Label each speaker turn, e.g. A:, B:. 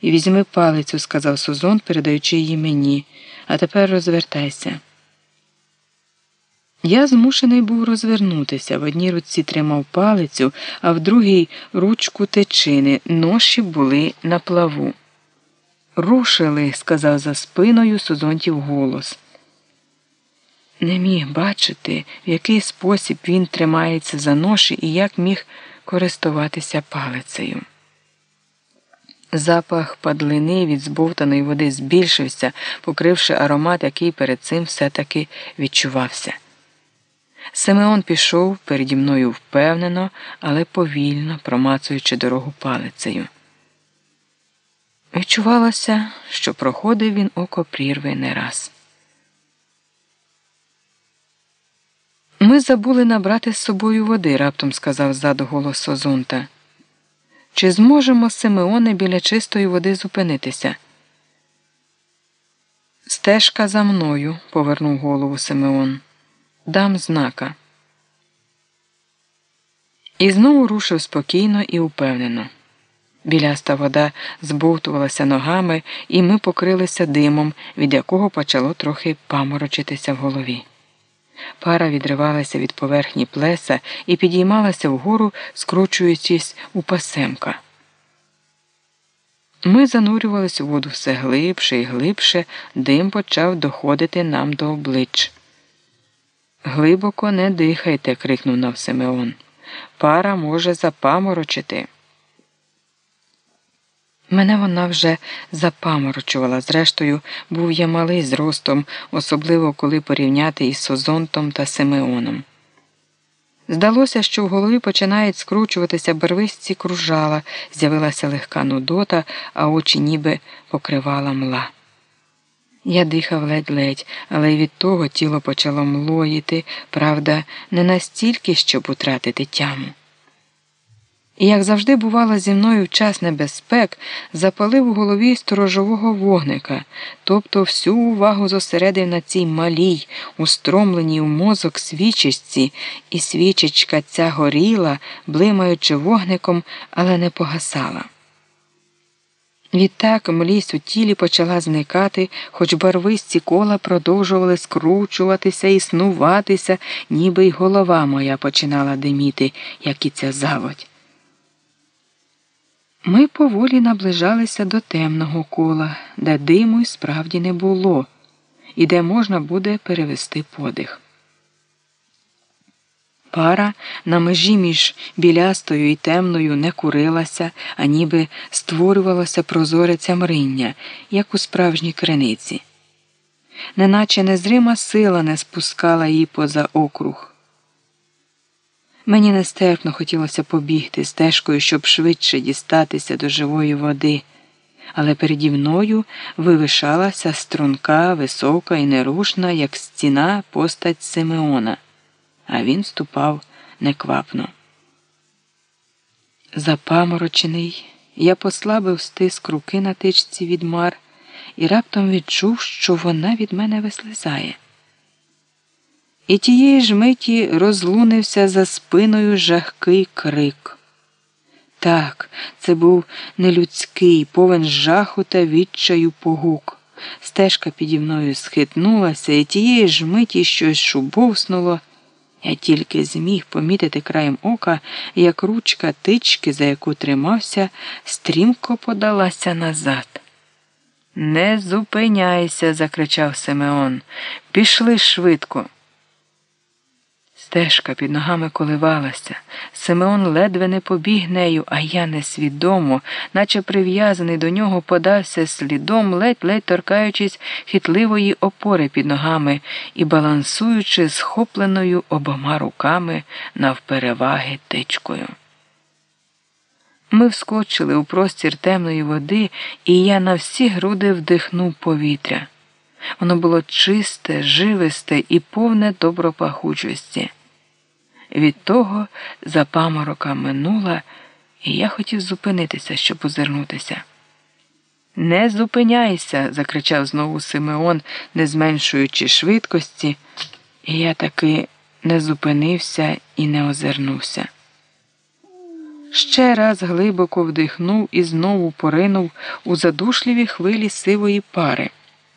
A: І візьми палицю, сказав Сузон, передаючи її мені, а тепер розвертайся. Я змушений був розвернутися. В одній руці тримав палицю, а в другій ручку течини. Ноші були на плаву. Рушили, сказав за спиною Сузонтів голос. Не міг бачити, в який спосіб він тримається за ноші і як міг користуватися палицею. Запах падлини від збовтаної води збільшився, покривши аромат, який перед цим все-таки відчувався. Симеон пішов переді мною впевнено, але повільно промацуючи дорогу палицею. Відчувалося, що проходив він око прірви не раз. Ми забули набрати з собою води, раптом сказав ззаду голос Созунта. Чи зможемо Симеоне біля чистої води зупинитися? Стежка за мною, повернув голову Симеон. Дам знака. І знову рушив спокійно і упевнено. Біляста вода збовтувалася ногами, і ми покрилися димом, від якого почало трохи паморочитися в голові. Пара відривалася від поверхні плеса і підіймалася вгору, скручуючись у пасемка. Ми занурювалися у воду все глибше і глибше, дим почав доходити нам до облич. Глибоко не дихайте, крикнув нам Симеон. Пара може запаморочити. Мене вона вже запаморочувала. Зрештою, був я малий зростом, особливо коли порівняти із Созонтом та Симеоном. Здалося, що в голові починають скручуватися барвисті кружала, з'явилася легка нудота, а очі ніби покривала мла. Я дихав ледь-ледь, але й від того тіло почало млоїти, правда, не настільки, щоб утратити тяму. І, як завжди бувало зі мною в час небезпек, запалив у голові сторожового вогника, тобто всю увагу зосередив на цій малій, устромленій у мозок свічечці, і свічечка ця горіла, блимаючи вогником, але не погасала. Відтак млість у тілі почала зникати, хоч барвисті кола продовжували скручуватися і снуватися, ніби й голова моя починала диміти, як і ця заводь. Ми поволі наближалися до темного кола, де диму й справді не було, і де можна буде перевести подих. Пара на межі між білястою і темною не курилася, а ніби створювалося прозоре цямриння, як у справжній криниці. Неначе незрима сила не спускала її поза округ. Мені нестерпно хотілося побігти стежкою, щоб швидше дістатися до живої води, але переді мною вивишалася струнка, висока і нерушна, як стіна постать Симеона а він ступав неквапно. Запаморочений, я послабив стиск руки на тичці від мар і раптом відчув, що вона від мене вислизає. І тієї ж миті розлунився за спиною жахкий крик. Так, це був нелюдський, повен жаху та відчаю погук. Стежка піді мною схитнулася, і тієї ж миті щось шубовснуло. Я тільки зміг помітити краєм ока, як ручка тички, за яку тримався, стрімко подалася назад. Не зупиняйся, закричав Симеон. Пішли швидко. Стежка під ногами коливалася. Симеон ледве не побіг нею, а я несвідомо, наче прив'язаний до нього, подався слідом, ледь-ледь торкаючись хитливої опори під ногами і балансуючи схопленою обома руками навпереваги тичкою. Ми вскочили у простір темної води, і я на всі груди вдихнув повітря. Воно було чисте, живисте і повне добропахучості. Від того запаморока минула, і я хотів зупинитися, щоб озирнутися. Не зупиняйся, закричав знову Симеон, не зменшуючи швидкості, і я таки не зупинився і не озирнувся. ще раз глибоко вдихнув і знову поринув у задушливі хвилі сивої пари.